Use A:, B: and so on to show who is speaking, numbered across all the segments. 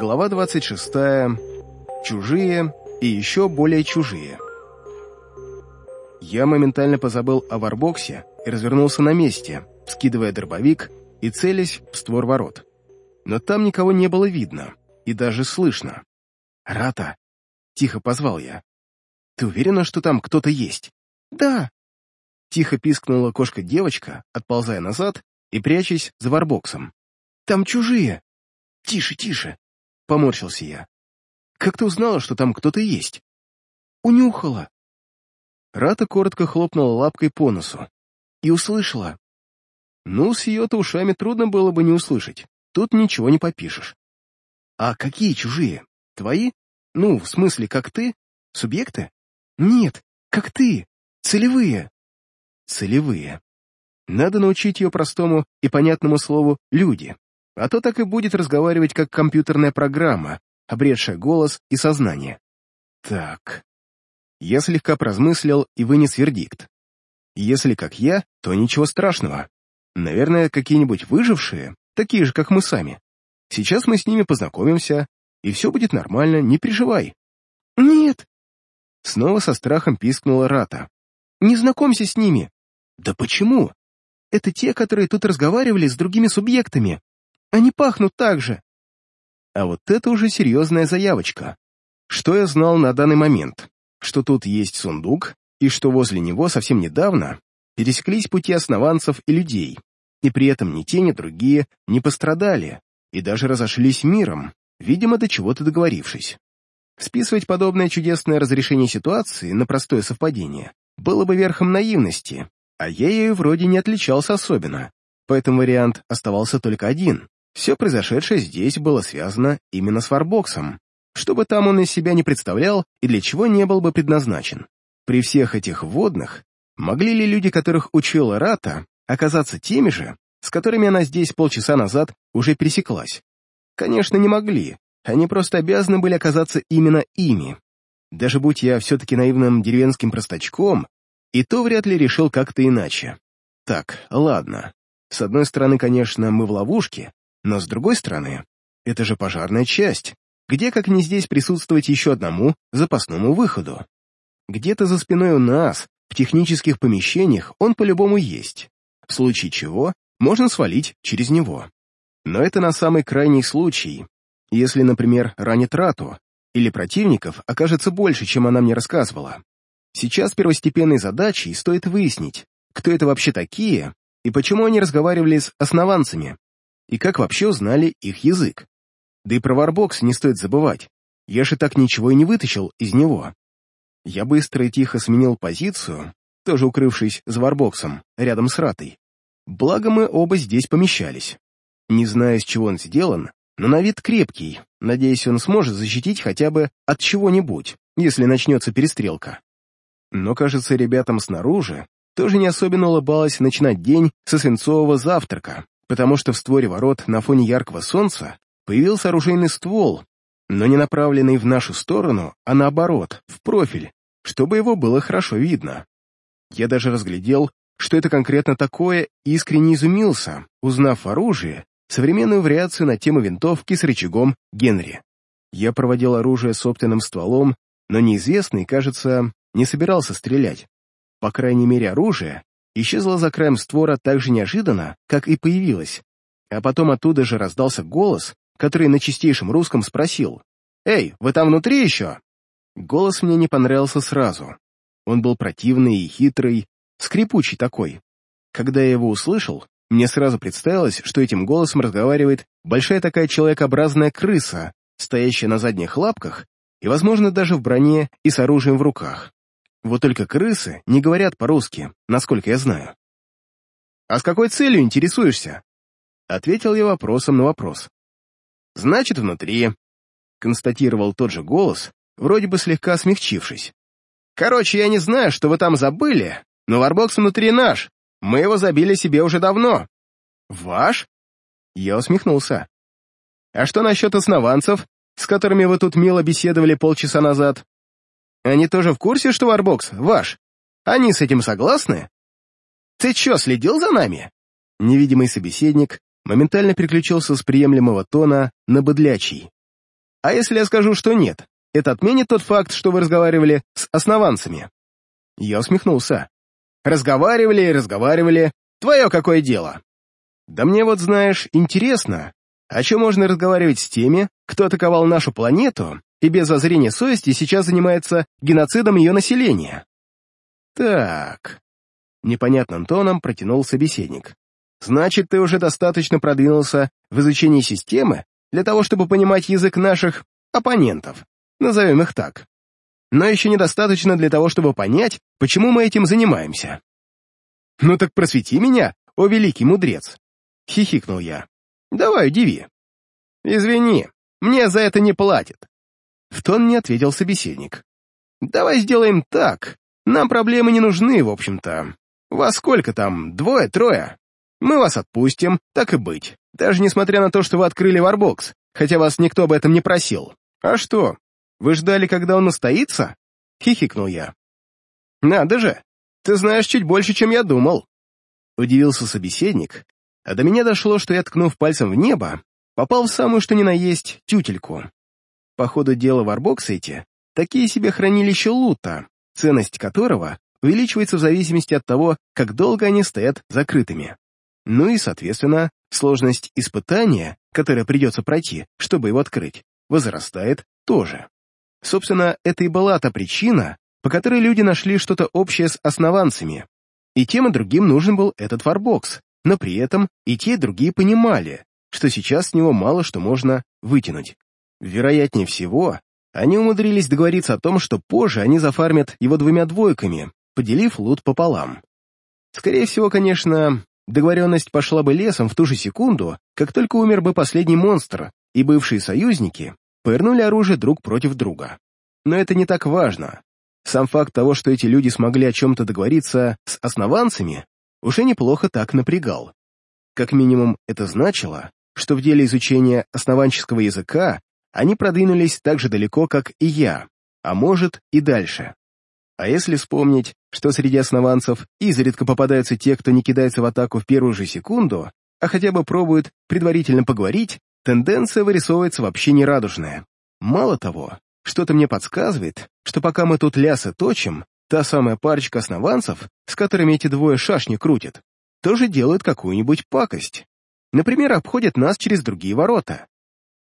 A: Глава 26. Чужие и еще более чужие. Я моментально позабыл о варбоксе и развернулся на месте, скидывая дробовик и целясь в створ ворот. Но там никого не было видно и даже слышно. «Рата!» — тихо позвал я. «Ты уверена, что там кто-то есть?» «Да!» Тихо пискнула кошка-девочка, отползая назад и прячась за варбоксом. «Там чужие!» «Тише, тише!» — поморщился я. «Как ты узнала, что там кто-то есть?» «Унюхала!» Рата коротко хлопнула лапкой по носу. И услышала. Ну, с ее-то ушами трудно было бы не услышать. Тут ничего не попишешь. «А какие чужие? Твои? Ну, в смысле, как ты? Субъекты?» «Нет, как ты. Целевые». «Целевые». Надо научить ее простому и понятному слову «люди», а то так и будет разговаривать как компьютерная программа, обретшая голос и сознание. Так. Я слегка прозмыслил и вынес вердикт. Если как я, то ничего страшного. Наверное, какие-нибудь выжившие, такие же, как мы сами. Сейчас мы с ними познакомимся, и все будет нормально, не переживай. Нет. Снова со страхом пискнула Рата. Не знакомься с ними. Да почему? Это те, которые тут разговаривали с другими субъектами. Они пахнут так же. А вот это уже серьезная заявочка. Что я знал на данный момент? Что тут есть сундук, и что возле него совсем недавно пересеклись пути основанцев и людей, и при этом ни те, ни другие не пострадали, и даже разошлись миром, видимо, до чего-то договорившись. Списывать подобное чудесное разрешение ситуации на простое совпадение было бы верхом наивности, а я ею вроде не отличался особенно, поэтому вариант оставался только один все произошедшее здесь было связано именно с Варбоксом, чтобы там он из себя не представлял и для чего не был бы предназначен. При всех этих водных могли ли люди, которых учила Рата, оказаться теми же, с которыми она здесь полчаса назад уже пересеклась? Конечно, не могли, они просто обязаны были оказаться именно ими. Даже будь я все-таки наивным деревенским простачком, и то вряд ли решил как-то иначе. Так, ладно. С одной стороны, конечно, мы в ловушке, но с другой стороны, это же пожарная часть. Где, как не здесь, присутствовать еще одному запасному выходу? Где-то за спиной у нас, в технических помещениях, он по-любому есть. В случае чего, можно свалить через него. Но это на самый крайний случай. Если, например, ранит Рату, или противников окажется больше, чем она мне рассказывала. Сейчас первостепенной задачей стоит выяснить, кто это вообще такие и почему они разговаривали с основанцами, и как вообще узнали их язык. Да и про варбокс не стоит забывать. Я же так ничего и не вытащил из него. Я быстро и тихо сменил позицию, тоже укрывшись за варбоксом, рядом с ратой. Благо мы оба здесь помещались. Не знаю, из чего он сделан, но на вид крепкий. Надеюсь, он сможет защитить хотя бы от чего-нибудь, если начнется перестрелка. Но, кажется, ребятам снаружи тоже не особенно улыбалось начинать день со свинцового завтрака, потому что в створе ворот на фоне яркого солнца появился оружейный ствол, но не направленный в нашу сторону, а наоборот, в профиль, чтобы его было хорошо видно. Я даже разглядел, что это конкретно такое, и искренне изумился, узнав оружие, современную вариацию на тему винтовки с рычагом Генри. Я проводил оружие собственным стволом, но неизвестный, кажется, не собирался стрелять. По крайней мере, оружие исчезла за краем створа так же неожиданно, как и появилась. А потом оттуда же раздался голос, который на чистейшем русском спросил. «Эй, вы там внутри еще?» Голос мне не понравился сразу. Он был противный и хитрый, скрипучий такой. Когда я его услышал, мне сразу представилось, что этим голосом разговаривает большая такая человекообразная крыса, стоящая на задних лапках и, возможно, даже в броне и с оружием в руках. Вот только крысы не говорят по-русски, насколько я знаю. «А с какой целью интересуешься?» Ответил я вопросом на вопрос. «Значит, внутри», — констатировал тот же голос, вроде бы слегка смягчившись. «Короче, я не знаю, что вы там забыли, но варбокс внутри наш. Мы его забили себе уже давно». «Ваш?» Я усмехнулся. «А что насчет основанцев, с которыми вы тут мило беседовали полчаса назад?» Они тоже в курсе, что Варбокс ваш? Они с этим согласны? Ты чё, следил за нами?» Невидимый собеседник моментально переключился с приемлемого тона на быдлячий. А если я скажу, что нет, это отменит тот факт, что вы разговаривали с основанцами?» Я усмехнулся. «Разговаривали и разговаривали. Твое какое дело?» «Да мне вот, знаешь, интересно, о чем можно разговаривать с теми, кто атаковал нашу планету и без зазрения совести сейчас занимается геноцидом ее населения?» «Так...» — непонятным тоном протянул собеседник. «Значит, ты уже достаточно продвинулся в изучении системы для того, чтобы понимать язык наших оппонентов, назовем их так. Но еще недостаточно для того, чтобы понять, почему мы этим занимаемся. «Ну так просвети меня, о великий мудрец!» — хихикнул я. «Давай, удиви». «Извини, мне за это не платят». В тон не ответил собеседник. «Давай сделаем так. Нам проблемы не нужны, в общем-то. Вас сколько там, двое, трое? Мы вас отпустим, так и быть. Даже несмотря на то, что вы открыли варбокс, хотя вас никто об этом не просил. А что, вы ждали, когда он настоится?» — хихикнул я. «Надо же! Ты знаешь чуть больше, чем я думал!» Удивился собеседник, а до меня дошло, что я, ткнув пальцем в небо, попал в самую что ни на есть тютельку. По ходу дела варбоксы эти такие себе хранилища лута, ценность которого увеличивается в зависимости от того, как долго они стоят закрытыми. Ну и, соответственно, сложность испытания, которое придется пройти, чтобы его открыть, возрастает тоже. Собственно, это и была та причина, по которой люди нашли что-то общее с основанцами. И тем и другим нужен был этот варбокс, но при этом и те, и другие понимали, что сейчас с него мало что можно вытянуть. Вероятнее всего, они умудрились договориться о том, что позже они зафармят его двумя двойками, поделив лут пополам. Скорее всего, конечно, договоренность пошла бы лесом в ту же секунду, как только умер бы последний монстр, и бывшие союзники повернули оружие друг против друга. Но это не так важно. Сам факт того, что эти люди смогли о чем-то договориться с основанцами, уже неплохо так напрягал. Как минимум, это значило, что в деле изучения основанческого языка они продвинулись так же далеко, как и я, а может и дальше. А если вспомнить, что среди основанцев изредка попадаются те, кто не кидается в атаку в первую же секунду, а хотя бы пробует предварительно поговорить, тенденция вырисовывается вообще нерадужная. Мало того, что-то мне подсказывает, что пока мы тут лясы точим, та самая парочка основанцев, с которыми эти двое шашни крутят, тоже делают какую-нибудь пакость. Например, обходят нас через другие ворота.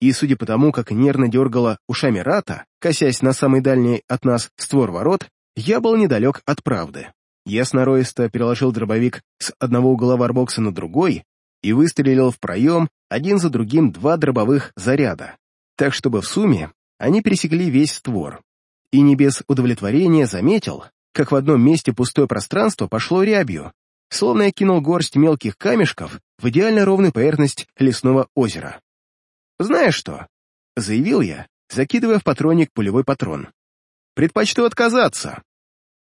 A: И судя по тому, как нервно дергала ушами Рата, косясь на самый дальний от нас створ ворот, я был недалек от правды. Я сноровисто переложил дробовик с одного угла варбокса на другой и выстрелил в проем один за другим два дробовых заряда, так чтобы в сумме они пересекли весь створ. И не без удовлетворения заметил, как в одном месте пустое пространство пошло рябью, словно я кинул горсть мелких камешков в идеально ровную поверхность лесного озера. «Знаешь что?» — заявил я, закидывая в патронник пулевой патрон. «Предпочту отказаться».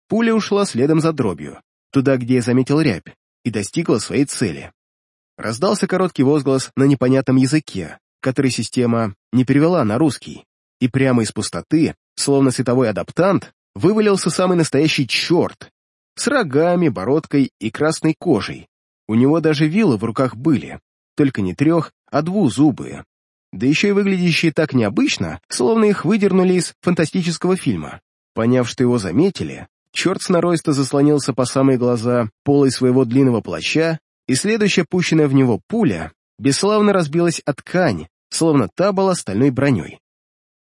A: Пуля ушла следом за дробью, туда, где я заметил рябь, и достигла своей цели. Раздался короткий возглас на непонятном языке, который система не перевела на русский, и прямо из пустоты, словно световой адаптант, вывалился самый настоящий черт, с рогами, бородкой и красной кожей. У него даже вилы в руках были, только не трех, а двузубые. Да еще и выглядящие так необычно, словно их выдернули из фантастического фильма. Поняв, что его заметили, черт сноровисто заслонился по самые глаза полой своего длинного плаща и следующая пущенная в него пуля бесславно разбилась от ткань, словно та была стальной броней.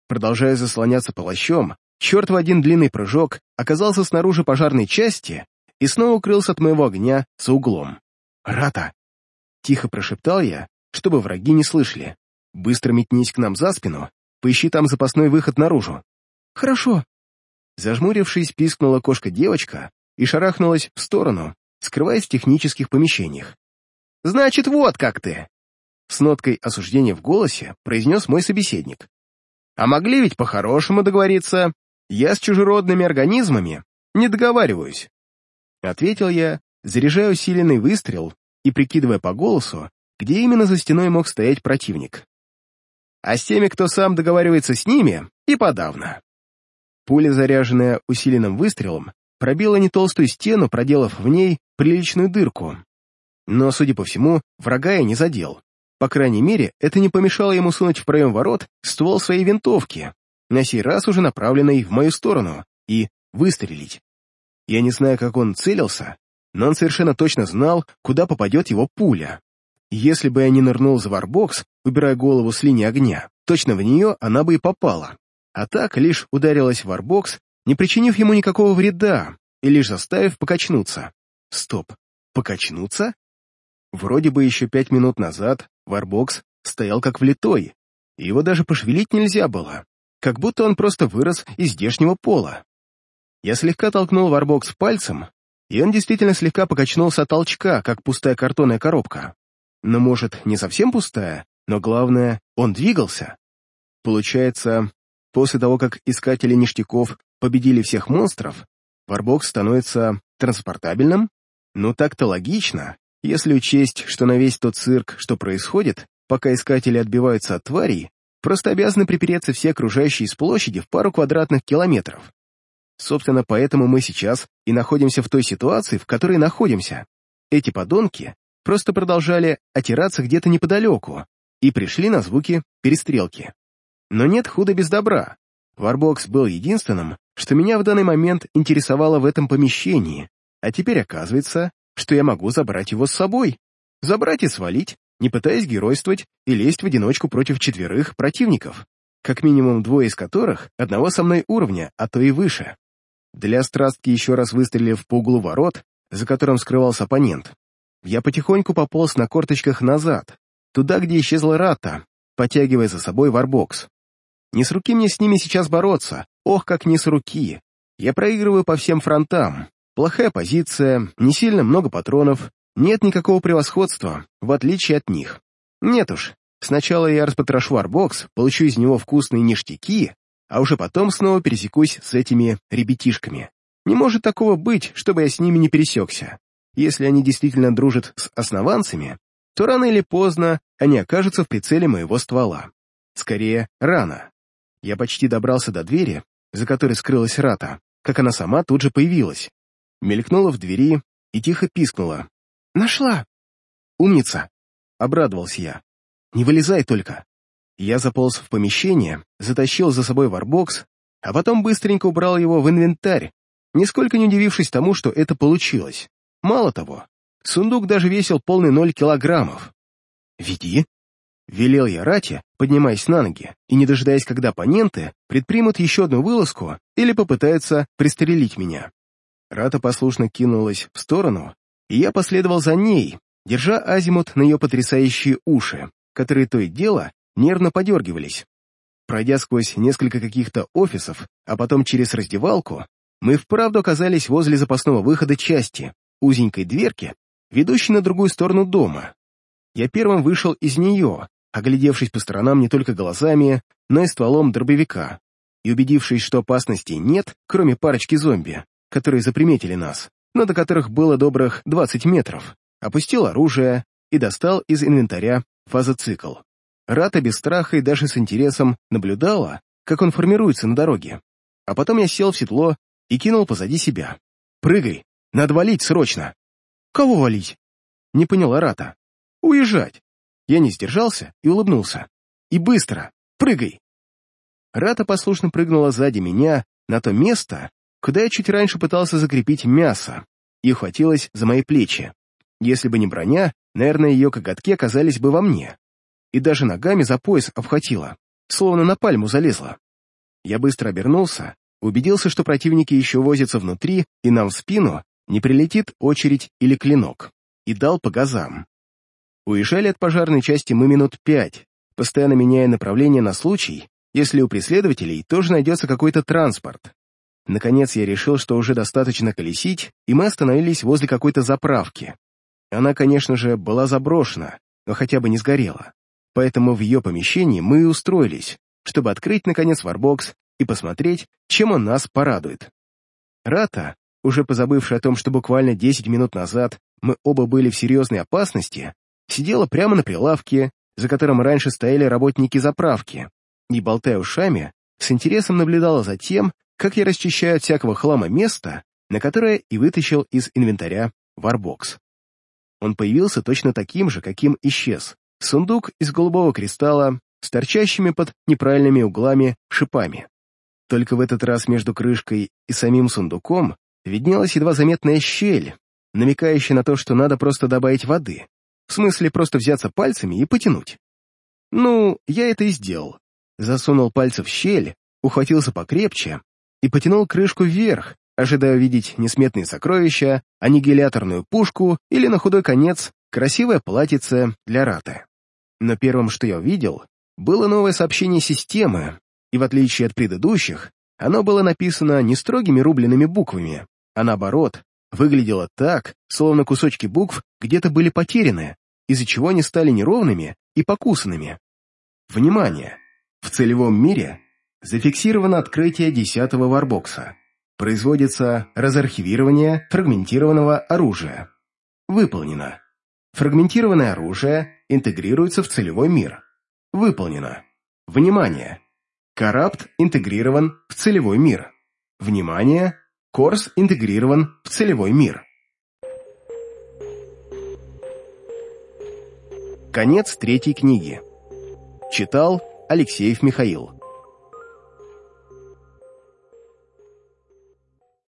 A: Продолжая заслоняться плащом, черт в один длинный прыжок оказался снаружи пожарной части и снова укрылся от моего огня за углом. «Рата!» — тихо прошептал я, чтобы враги не слышали. «Быстро метнись к нам за спину, поищи там запасной выход наружу». «Хорошо». Зажмурившись, пискнула кошка-девочка и шарахнулась в сторону, скрываясь в технических помещениях. «Значит, вот как ты!» С ноткой осуждения в голосе произнес мой собеседник. «А могли ведь по-хорошему договориться. Я с чужеродными организмами не договариваюсь». Ответил я, заряжая усиленный выстрел и прикидывая по голосу, где именно за стеной мог стоять противник. А с теми, кто сам договаривается с ними, и подавно. Пуля, заряженная усиленным выстрелом, пробила не толстую стену, проделав в ней приличную дырку. Но, судя по всему, врага я не задел. По крайней мере, это не помешало ему сунуть в проем ворот ствол своей винтовки, на сей раз уже направленный в мою сторону, и выстрелить. Я не знаю, как он целился, но он совершенно точно знал, куда попадет его пуля. Если бы я не нырнул за варбокс, убирая голову с линии огня, точно в нее она бы и попала. А так лишь ударилась в варбокс, не причинив ему никакого вреда и лишь заставив покачнуться. Стоп, покачнуться? Вроде бы еще пять минут назад варбокс стоял как влитой, и его даже пошевелить нельзя было, как будто он просто вырос из здешнего пола. Я слегка толкнул варбокс пальцем, и он действительно слегка покачнулся от толчка, как пустая картонная коробка. Но, может, не совсем пустая, но главное, он двигался. Получается, после того, как искатели ништяков победили всех монстров, варбокс становится транспортабельным? Ну так-то логично, если учесть, что на весь тот цирк, что происходит, пока искатели отбиваются от тварей, просто обязаны припереться все окружающие с площади в пару квадратных километров. Собственно, поэтому мы сейчас и находимся в той ситуации, в которой находимся. Эти подонки просто продолжали отираться где-то неподалеку и пришли на звуки перестрелки. Но нет худа без добра. Варбокс был единственным, что меня в данный момент интересовало в этом помещении, а теперь оказывается, что я могу забрать его с собой. Забрать и свалить, не пытаясь геройствовать и лезть в одиночку против четверых противников, как минимум двое из которых одного со мной уровня, а то и выше. Для страстки еще раз выстрелив по углу ворот, за которым скрывался оппонент, я потихоньку пополз на корточках назад, туда, где исчезла Рата, потягивая за собой варбокс. Не с руки мне с ними сейчас бороться, ох, как не с руки. Я проигрываю по всем фронтам, Плохая позиция, не сильно много патронов, нет никакого превосходства, в отличие от них. Нет уж, сначала я распотрошу арбокс, получу из него вкусные ништяки, а уже потом снова пересекусь с этими ребятишками. Не может такого быть, чтобы я с ними не пересекся. Если они действительно дружат с основанцами, то рано или поздно они окажутся в прицеле моего ствола. Скорее, рано. Я почти добрался до двери, за которой скрылась Рата, как она сама тут же появилась мелькнула в двери и тихо пискнула. «Нашла!» «Умница!» — обрадовался я. «Не вылезай только!» Я заполз в помещение, затащил за собой варбокс, а потом быстренько убрал его в инвентарь, нисколько не удивившись тому, что это получилось. Мало того, сундук даже весил полный ноль килограммов. «Веди!» — велел я Рате, поднимаясь на ноги, и не дожидаясь, когда оппоненты предпримут еще одну вылазку или попытаются пристрелить меня. Рата послушно кинулась в сторону, и я последовал за ней, держа азимут на ее потрясающие уши, которые то и дело нервно подергивались. Пройдя сквозь несколько каких-то офисов, а потом через раздевалку, мы вправду оказались возле запасного выхода части, узенькой дверки, ведущей на другую сторону дома. Я первым вышел из нее, оглядевшись по сторонам не только глазами, но и стволом дробовика, и убедившись, что опасностей нет, кроме парочки зомби, которые заприметили нас, но до которых было добрых 20 метров, опустил оружие и достал из инвентаря фазоцикл. Рата без страха и даже с интересом наблюдала, как он формируется на дороге. А потом я сел в седло и кинул позади себя. «Прыгай! Надо валить срочно!» «Кого валить?» Не поняла Рата. «Уезжать!» Я не сдержался и улыбнулся. «И быстро! Прыгай!» Рата послушно прыгнула сзади меня на то место, куда я чуть раньше пытался закрепить мясо, и ухватилась за мои плечи. Если бы не броня, наверное, ее коготки оказались бы во мне. И даже ногами за пояс обхватила, словно на пальму залезла. Я быстро обернулся, убедился, что противники еще возятся внутри, и нам в спину не прилетит очередь или клинок, и дал по газам. Уезжали от пожарной части мы минут пять, постоянно меняя направление на случай, если у преследователей тоже найдется какой-то транспорт. Наконец я решил, что уже достаточно колесить, и мы остановились возле какой-то заправки. Она, конечно же, была заброшена, но хотя бы не сгорела. Поэтому в ее помещении мы и устроились, чтобы открыть, наконец, варбокс и посмотреть, чем он нас порадует. Рата, уже позабывшая о том, что буквально 10 минут назад мы оба были в серьезной опасности, сидела прямо на прилавке, за которым раньше стояли работники заправки, и, болтая ушами, с интересом наблюдала за тем, как я расчищаю от всякого хлама место, на которое и вытащил из инвентаря варбокс. Он появился точно таким же, каким исчез, сундук из голубого кристалла с торчащими под неправильными углами шипами. Только в этот раз между крышкой и самим сундуком виднелась едва заметная щель, намекающая на то, что надо просто добавить воды. В смысле, просто взяться пальцами и потянуть. Ну, я это и сделал. Засунул пальцы в щель, ухватился покрепче и потянул крышку вверх, ожидая увидеть несметные сокровища, аннигиляторную пушку или, на худой конец, красивое платьице для раты. Но первым, что я увидел, было новое сообщение системы, и в отличие от предыдущих, оно было написано не строгими рубленными буквами, а наоборот, выглядело так, словно кусочки букв где-то были потеряны, из-за чего они стали неровными и покусанными. Внимание! В целевом мире зафиксировано открытие десятого варбокса. Производится разархивирование фрагментированного оружия. Выполнено. Фрагментированное оружие интегрируется в целевой мир. Выполнено. Внимание! Карапт интегрирован в целевой мир. Внимание! Корс интегрирован в целевой мир. Конец третьей книги. Читал Алексеев Михаил.